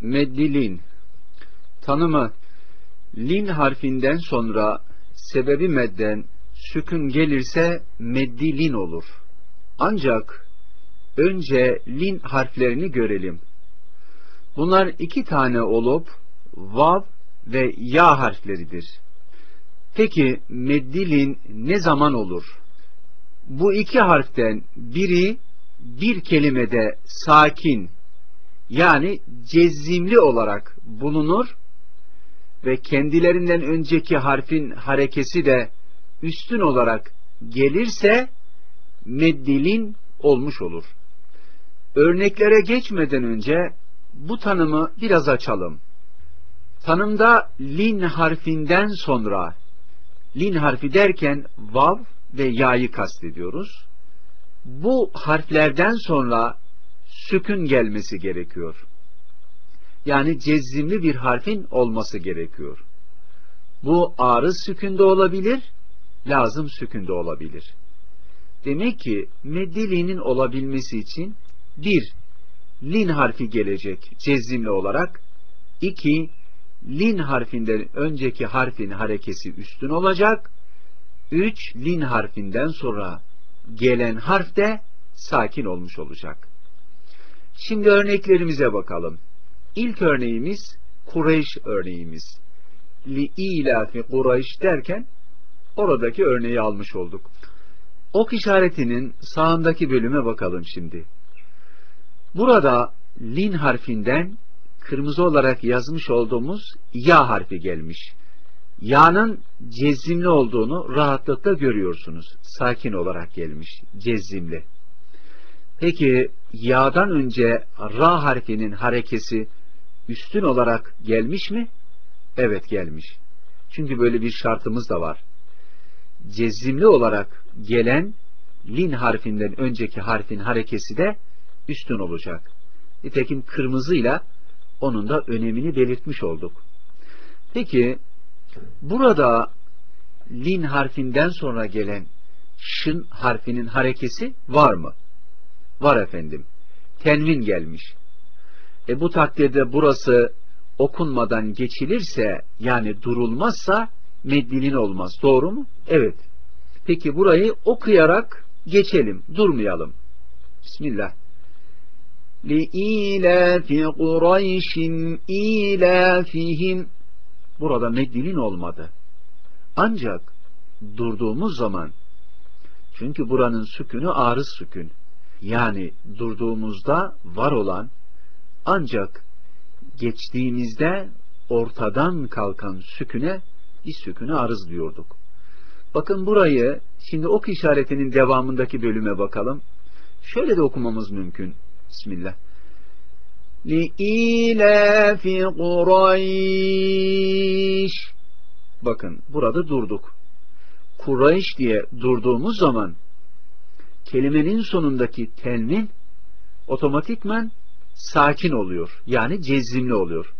Meddilin Tanımı Lin harfinden sonra sebebi medden sükun gelirse meddilin olur. Ancak önce lin harflerini görelim. Bunlar iki tane olup vav ve ya harfleridir. Peki meddilin ne zaman olur? Bu iki harften biri bir kelimede sakin yani cezimli olarak bulunur ve kendilerinden önceki harfin harekesi de üstün olarak gelirse meddilin olmuş olur. Örneklere geçmeden önce bu tanımı biraz açalım. Tanımda lin harfinden sonra lin harfi derken vav ve ya'yı kastediyoruz. Bu harflerden sonra sükün gelmesi gerekiyor. Yani cezimli bir harfin olması gerekiyor. Bu arız sükünde olabilir, lazım sükünde olabilir. Demek ki meddiliğinin olabilmesi için bir, lin harfi gelecek cezimli olarak. iki lin harfinden önceki harfin harekesi üstün olacak. Üç, lin harfinden sonra gelen harf de sakin olmuş olacak. Şimdi örneklerimize bakalım. İlk örneğimiz Kureyş örneğimiz. Li ilafi Kureyş derken oradaki örneği almış olduk. Ok işaretinin sağındaki bölüme bakalım şimdi. Burada lin harfinden kırmızı olarak yazmış olduğumuz ya harfi gelmiş. Ya'nın cezimli olduğunu rahatlıkla görüyorsunuz. Sakin olarak gelmiş. Cezimli. Peki ya'dan önce ra harfinin harekesi üstün olarak gelmiş mi? Evet gelmiş. Çünkü böyle bir şartımız da var. Cezimli olarak gelen lin harfinden önceki harfin harekesi de üstün olacak. Nitekim kırmızıyla onun da önemini belirtmiş olduk. Peki burada lin harfinden sonra gelen şın harfinin harekesi var mı? Var efendim. Tenvin gelmiş. E bu takdirde burası okunmadan geçilirse yani durulmazsa meddilin olmaz. Doğru mu? Evet. Peki burayı okuyarak geçelim. Durmayalım. Bismillah. لِإِيلَافِ قُرَيْشٍ إِيلَافِهِمْ Burada meddilin olmadı. Ancak durduğumuz zaman çünkü buranın sükünü arız sükün. Yani durduğumuzda var olan ancak geçtiğimizde ortadan kalkan süküne bir süküne arız diyorduk. Bakın burayı şimdi ok işaretinin devamındaki bölüme bakalım. Şöyle de okumamız mümkün. Bismillah. لِإِيلَافِ قُرَيْشٍ Bakın burada durduk. Kureyş diye durduğumuz zaman kelimenin sonundaki tenvin otomatikman sakin oluyor. Yani cezimli oluyor.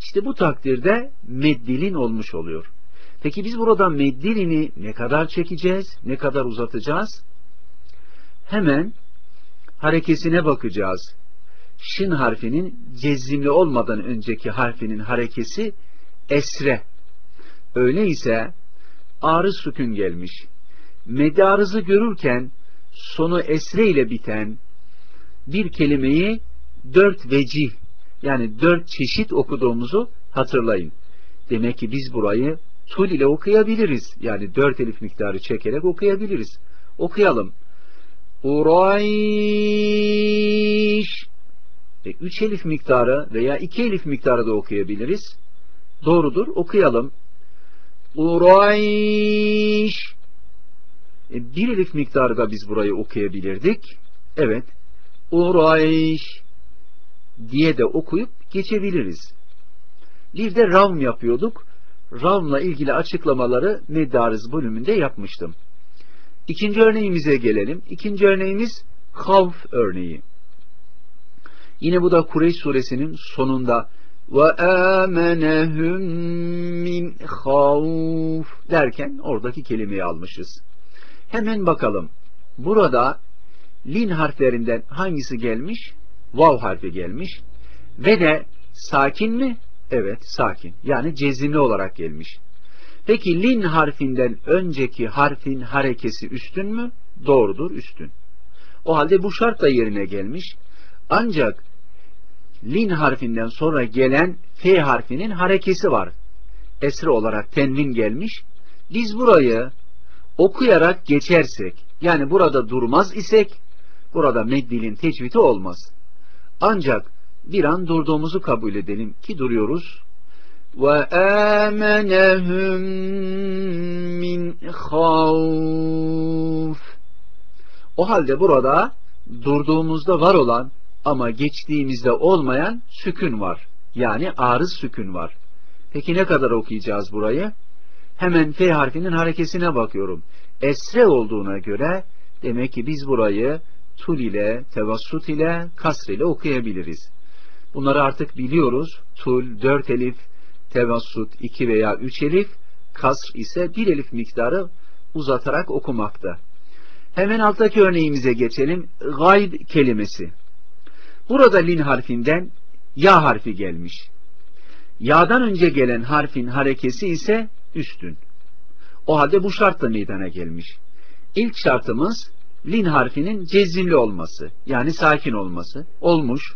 İşte bu takdirde meddilin olmuş oluyor. Peki biz burada meddilini ne kadar çekeceğiz, ne kadar uzatacağız? Hemen harekesine bakacağız. Şin harfinin cezimli olmadan önceki harfinin harekesi esre. Öyleyse arız sükün gelmiş. Medarızı görürken sonu esre ile biten bir kelimeyi dört vecih yani dört çeşit okuduğumuzu hatırlayın. Demek ki biz burayı tul ile okuyabiliriz. Yani dört elif miktarı çekerek okuyabiliriz. Okuyalım. Urayş e, üç elif miktarı veya iki elif miktarı da okuyabiliriz. Doğrudur. Okuyalım. Urayş bir elif miktarı biz burayı okuyabilirdik. Evet. Urayş diye de okuyup geçebiliriz. Bir de ravm yapıyorduk. Ravmla ilgili açıklamaları Meddariz bölümünde yapmıştım. İkinci örneğimize gelelim. İkinci örneğimiz Havf örneği. Yine bu da Kureyş suresinin sonunda ve amenehum min havf derken oradaki kelimeyi almışız. Hemen bakalım. Burada lin harflerinden hangisi gelmiş? Vav harfi gelmiş. Ve de Sakin mi? Evet, sakin. Yani cezimli olarak gelmiş. Peki lin harfinden önceki harfin harekesi üstün mü? Doğrudur, üstün. O halde bu şart da yerine gelmiş. Ancak lin harfinden sonra gelen f harfinin harekesi var. Esre olarak tenvin gelmiş. Biz burayı okuyarak geçersek, yani burada durmaz isek, burada meddilin tecvidi olmaz. Ancak bir an durduğumuzu kabul edelim ki duruyoruz. Ve amenehum min havf. O halde burada durduğumuzda var olan ama geçtiğimizde olmayan sükün var. Yani arız sükün var. Peki ne kadar okuyacağız burayı? Hemen F harfinin harekesine bakıyorum. Esre olduğuna göre demek ki biz burayı tul ile, tevassut ile, kasr ile okuyabiliriz. Bunları artık biliyoruz. Tul, dört elif, tevassut, iki veya üç elif, kasr ise bir elif miktarı uzatarak okumakta. Hemen alttaki örneğimize geçelim. Gayb kelimesi. Burada lin harfinden ya harfi gelmiş. Ya'dan önce gelen harfin harekesi ise üstün. O halde bu şart da meydana gelmiş. İlk şartımız lin harfinin cezimli olması, yani sakin olması. Olmuş.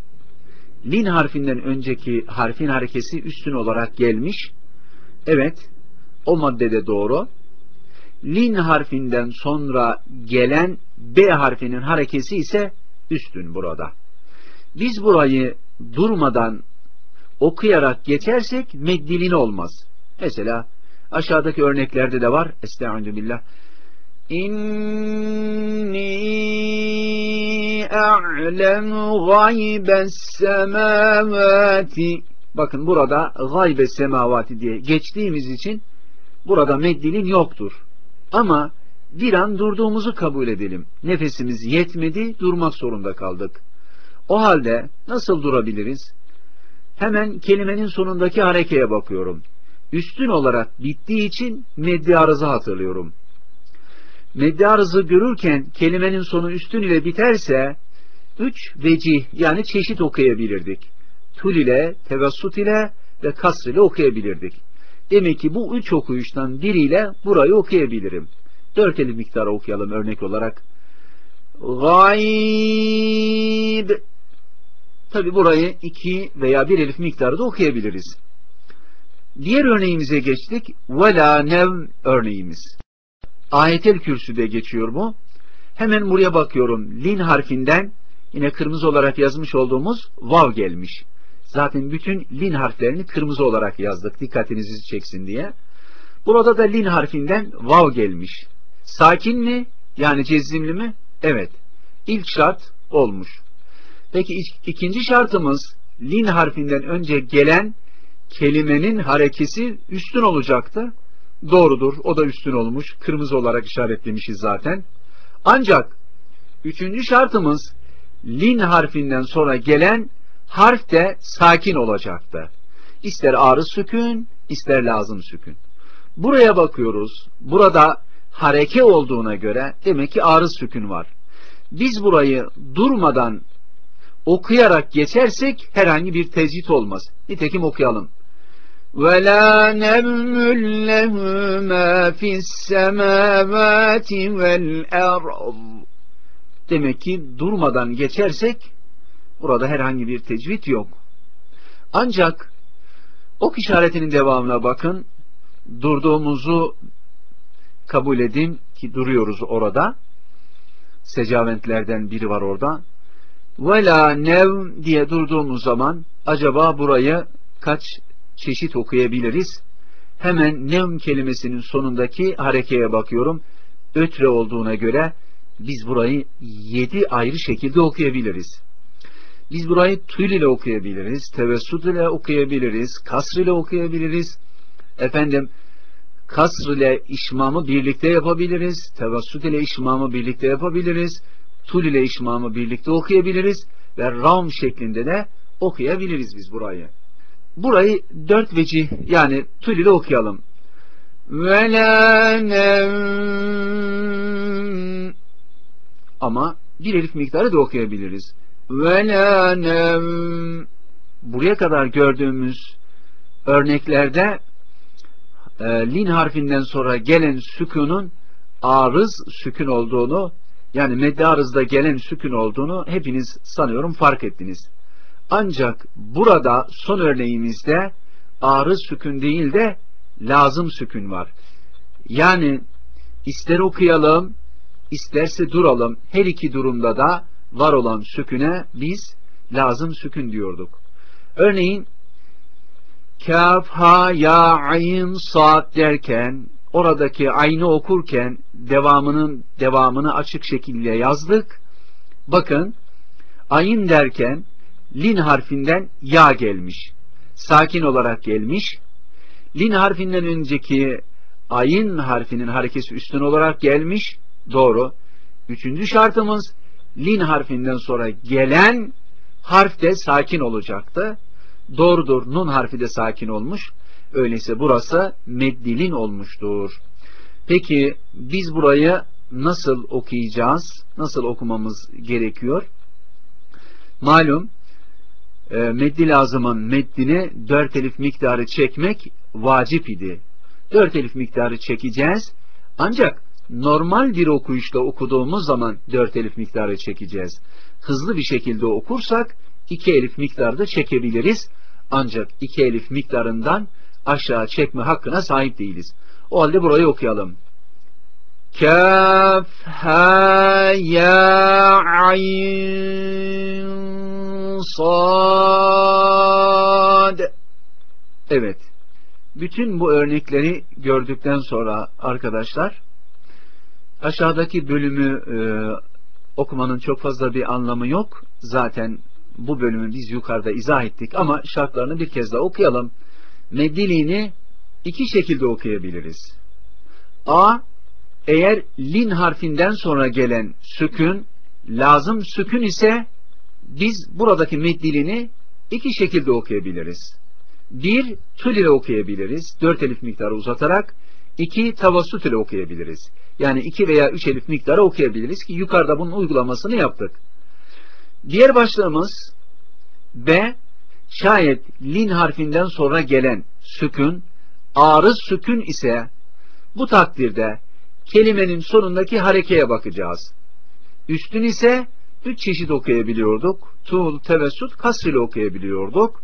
Lin harfinden önceki harfin harekesi üstün olarak gelmiş. Evet, o maddede doğru. Lin harfinden sonra gelen B harfinin harekesi ise üstün burada. Biz burayı durmadan okuyarak geçersek meddilin olmaz. Mesela aşağıdaki örneklerde de var. Estaizu billah. İnni a'lemu gaybes semavati Bakın burada gaybes semavati diye geçtiğimiz için burada meddilin yoktur. Ama bir an durduğumuzu kabul edelim. Nefesimiz yetmedi, durmak zorunda kaldık. O halde nasıl durabiliriz? Hemen kelimenin sonundaki harekeye bakıyorum. Üstün olarak bittiği için meddi arızı hatırlıyorum. Meddi arızı görürken kelimenin sonu üstün ile biterse üç vecih yani çeşit okuyabilirdik. Tul ile, tevessut ile ve kasr ile okuyabilirdik. Demek ki bu üç okuyuştan biriyle burayı okuyabilirim. Dört elif miktarı okuyalım örnek olarak. Gayb Tabi burayı iki veya bir elif miktarı da okuyabiliriz. Diğer örneğimize geçtik. Vela nev örneğimiz. Ayetel kürsüde geçiyor bu. Hemen buraya bakıyorum. Lin harfinden yine kırmızı olarak yazmış olduğumuz vav gelmiş. Zaten bütün lin harflerini kırmızı olarak yazdık. Dikkatinizi çeksin diye. Burada da lin harfinden vav gelmiş. Sakin mi? Yani cezimli mi? Evet. İlk şart olmuş. Peki ikinci şartımız lin harfinden önce gelen kelimenin harekesi üstün olacaktı. Doğrudur. O da üstün olmuş. Kırmızı olarak işaretlemişiz zaten. Ancak üçüncü şartımız lin harfinden sonra gelen harf de sakin olacaktı. İster ağrı sükün, ister lazım sükün. Buraya bakıyoruz. Burada hareke olduğuna göre demek ki ağrı sükün var. Biz burayı durmadan okuyarak geçersek herhangi bir tezhit olmaz. Nitekim okuyalım. وَلَا نَمْلُ لَهُ مَا فِي السَّمَاوَاتِ وَالْأَرْضِ Demek ki durmadan geçersek burada herhangi bir tecvid yok. Ancak ok işaretinin devamına bakın. Durduğumuzu kabul edin ki duruyoruz orada. Secaventlerden biri var orada. Vela nev diye durduğumuz zaman acaba burayı kaç çeşit okuyabiliriz? Hemen nevm kelimesinin sonundaki harekeye bakıyorum. Ötre olduğuna göre biz burayı yedi ayrı şekilde okuyabiliriz. Biz burayı tül ile okuyabiliriz, tevessut ile okuyabiliriz, kasr ile okuyabiliriz. Efendim, kasr ile işmamı birlikte yapabiliriz, tevessut ile işmamı birlikte yapabiliriz tul ile işmamı birlikte okuyabiliriz ve ram şeklinde de okuyabiliriz biz burayı. Burayı dört vecih yani tul ile okuyalım. Ama bir elif miktarı da okuyabiliriz. buraya kadar gördüğümüz örneklerde e, lin harfinden sonra gelen sükunun arız sükun olduğunu yani meddi arızda gelen sükun olduğunu hepiniz sanıyorum fark ettiniz. Ancak burada son örneğimizde arız sükun değil de lazım sükun var. Yani ister okuyalım, isterse duralım. Her iki durumda da var olan süküne biz lazım sükun diyorduk. Örneğin kaf, ha, ya, ayn, saat derken oradaki aynı okurken devamının devamını açık şekilde yazdık. Bakın ayın derken lin harfinden ya gelmiş. Sakin olarak gelmiş. Lin harfinden önceki ayın harfinin harekesi üstün olarak gelmiş. Doğru. Üçüncü şartımız lin harfinden sonra gelen harf de sakin olacaktı. Doğrudur. Nun harfi de sakin olmuş. Öyleyse burası meddilin olmuştur. Peki biz burayı nasıl okuyacağız? Nasıl okumamız gerekiyor? Malum e, meddi lazımın meddini dört elif miktarı çekmek vacip idi. Dört elif miktarı çekeceğiz. Ancak normal bir okuyuşla okuduğumuz zaman dört elif miktarı çekeceğiz. Hızlı bir şekilde okursak iki elif miktarda çekebiliriz. Ancak iki elif miktarından aşağı çekme hakkına sahip değiliz. O halde burayı okuyalım. Kaf, ha, ya, ayn, sad. Evet. Bütün bu örnekleri gördükten sonra arkadaşlar aşağıdaki bölümü e, okumanın çok fazla bir anlamı yok. Zaten bu bölümü biz yukarıda izah ettik ama şartlarını bir kez daha okuyalım meddiliğini iki şekilde okuyabiliriz. A. Eğer lin harfinden sonra gelen sükün lazım sükün ise biz buradaki meddilini iki şekilde okuyabiliriz. Bir, tül ile okuyabiliriz. Dört elif miktarı uzatarak. iki tavassut ile okuyabiliriz. Yani iki veya üç elif miktarı okuyabiliriz ki yukarıda bunun uygulamasını yaptık. Diğer başlığımız B. Şayet lin harfinden sonra gelen sükün, arız sükün ise bu takdirde kelimenin sonundaki harekeye bakacağız. Üstün ise üç çeşit okuyabiliyorduk. Tuğul, tevessut, kasr ile okuyabiliyorduk.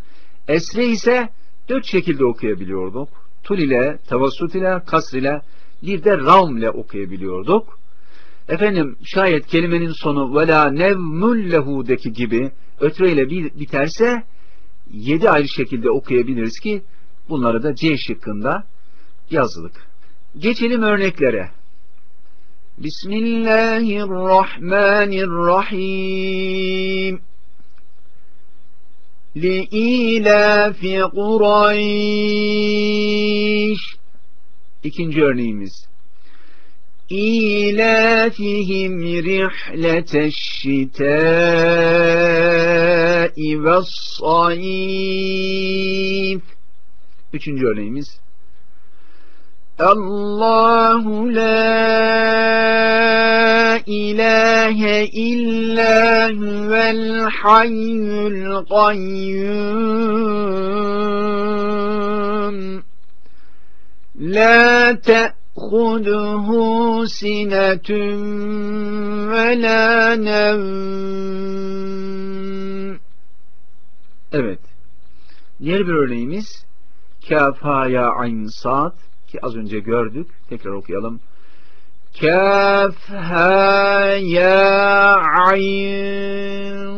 Esre ise dört şekilde okuyabiliyorduk. Tul ile, tevessut ile, kasr ile, bir de ravm ile okuyabiliyorduk. Efendim şayet kelimenin sonu vela nevmullehu'deki gibi ötreyle biterse yedi ayrı şekilde okuyabiliriz ki bunları da C şıkkında yazdık. Geçelim örneklere. Bismillahirrahmanirrahim. لِإِيلَافِ قُرَيْشٍ İkinci örneğimiz. إِيلَافِهِمْ رِحْلَةَ الشِّتَاءِ وَالصَّيْفِ Üçüncü örneğimiz. Allahu la ilahe illa huvel hayyul kayyum la te تأخذه سنة ولا نوم Evet. Diğer bir örneğimiz Kaf, ha, ya, ayn, sad ki az önce gördük. Tekrar okuyalım. Kaf, ha, ya, ayn,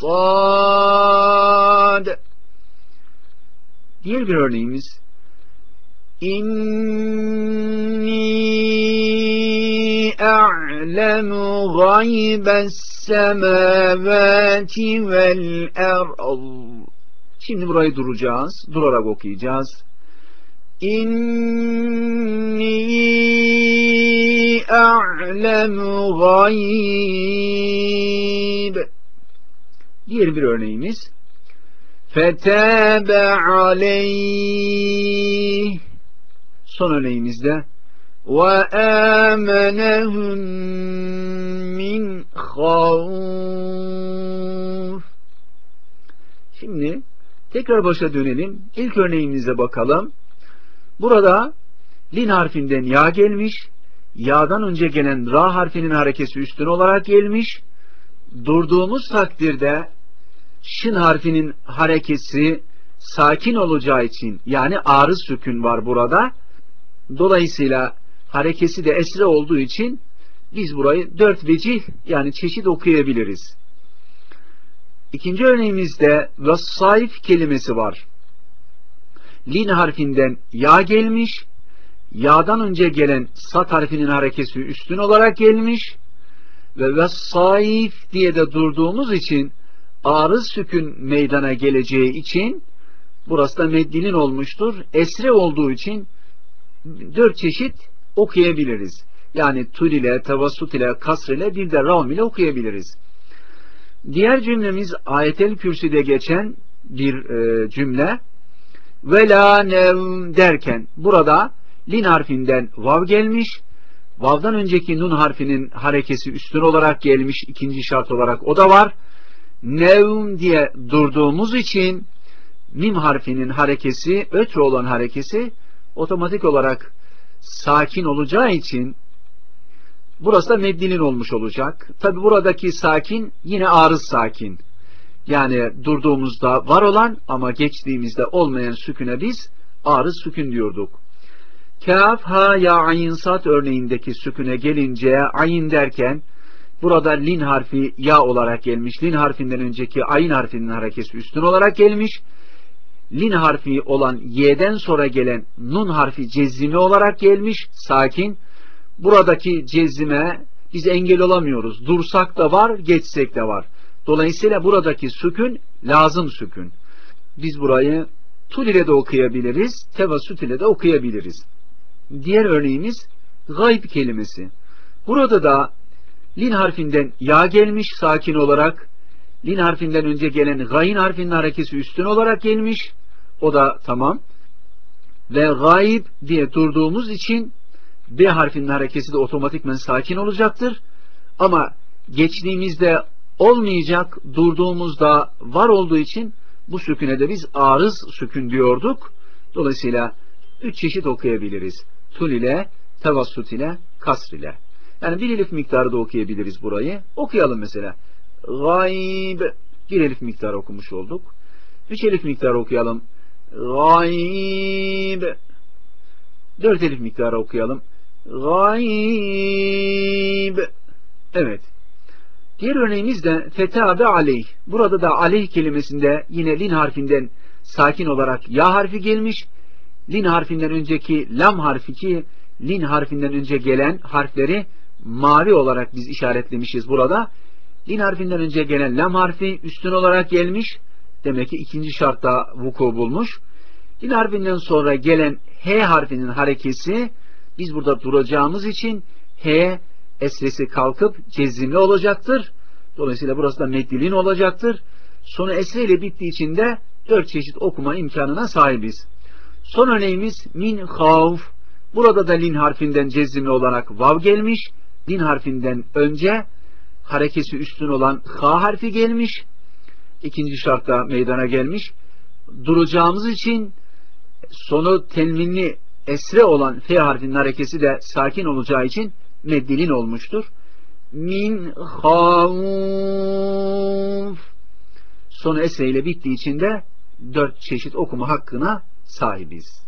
sad Diğer bir örneğimiz İnni gaybes semavati vel ard. Şimdi burayı duracağız. Durarak okuyacağız. İnni a'lemu gayb. Diğer bir örneğimiz. Fetâbe aleyh son örneğimizde وَآمَنَهُمْ min خَوْفٍ Şimdi Tekrar başa dönelim. İlk örneğimize bakalım. Burada lin harfinden ya gelmiş. Ya'dan önce gelen ra harfinin harekesi üstün olarak gelmiş. Durduğumuz takdirde şın harfinin harekesi sakin olacağı için yani arız sükün var burada. Dolayısıyla harekesi de esre olduğu için biz burayı dört vecih yani çeşit okuyabiliriz. İkinci örneğimizde vassayf kelimesi var. Lin harfinden ya gelmiş, ya'dan önce gelen sat harfinin harekesi üstün olarak gelmiş ve vassayf diye de durduğumuz için arız sükün meydana geleceği için burası da meddinin olmuştur. Esre olduğu için dört çeşit okuyabiliriz. Yani tul ile, tavassut ile, kasr ile bir de ravm ile okuyabiliriz. Diğer cümlemiz ayetel kürsüde geçen bir e, cümle. Ve la nevm derken burada lin harfinden vav gelmiş. Vav'dan önceki nun harfinin harekesi üstün olarak gelmiş. ikinci şart olarak o da var. Nevm diye durduğumuz için mim harfinin harekesi, ötre olan harekesi otomatik olarak sakin olacağı için burası da meddinin olmuş olacak. Tabi buradaki sakin yine arız sakin. Yani durduğumuzda var olan ama geçtiğimizde olmayan süküne biz arız sükün diyorduk. Kaf, ha, ya, ayin, sat örneğindeki süküne gelince ayin derken burada lin harfi ya olarak gelmiş. Lin harfinden önceki ayin harfinin harekesi üstün olarak gelmiş lin harfi olan y'den sonra gelen nun harfi cezimi olarak gelmiş, sakin. Buradaki cezime biz engel olamıyoruz. Dursak da var, geçsek de var. Dolayısıyla buradaki sükün lazım sükün. Biz burayı tul ile de okuyabiliriz, tevassut ile de okuyabiliriz. Diğer örneğimiz gayb kelimesi. Burada da lin harfinden ya gelmiş sakin olarak, lin harfinden önce gelen gayin harfinin harekesi üstün olarak gelmiş. O da tamam. Ve gayb diye durduğumuz için B harfinin harekesi de otomatikmen sakin olacaktır. Ama geçtiğimizde olmayacak, durduğumuzda var olduğu için bu süküne de biz arız sükün diyorduk. Dolayısıyla üç çeşit okuyabiliriz. Tul ile, tevassut ile, kasr ile. Yani bir elif miktarı da okuyabiliriz burayı. Okuyalım mesela. Gayb bir elif miktarı okumuş olduk. Üç elif miktarı okuyalım. Gayb dört elif miktarı okuyalım. Gayb evet. Diğer örneğimiz de fetabe aleyh. Burada da aleyh kelimesinde yine lin harfinden sakin olarak ya harfi gelmiş. Lin harfinden önceki lam harfi ki lin harfinden önce gelen harfleri mavi olarak biz işaretlemişiz burada. Lin harfinden önce gelen lam harfi üstün olarak gelmiş. Demek ki ikinci şartta vuku bulmuş. Lin harfinden sonra gelen H harfinin harekesi biz burada duracağımız için H esresi kalkıp cezimli olacaktır. Dolayısıyla burası da meddilin olacaktır. Sonu esre ile bittiği için de dört çeşit okuma imkanına sahibiz. Son örneğimiz min havf. Burada da lin harfinden cezimli olarak vav gelmiş. Lin harfinden önce harekesi üstün olan ha harfi gelmiş. İkinci şartta meydana gelmiş. Duracağımız için sonu tenminli esre olan F harfinin harekesi de sakin olacağı için meddilin olmuştur. Min havf sonu esre ile bittiği için de dört çeşit okuma hakkına sahibiz.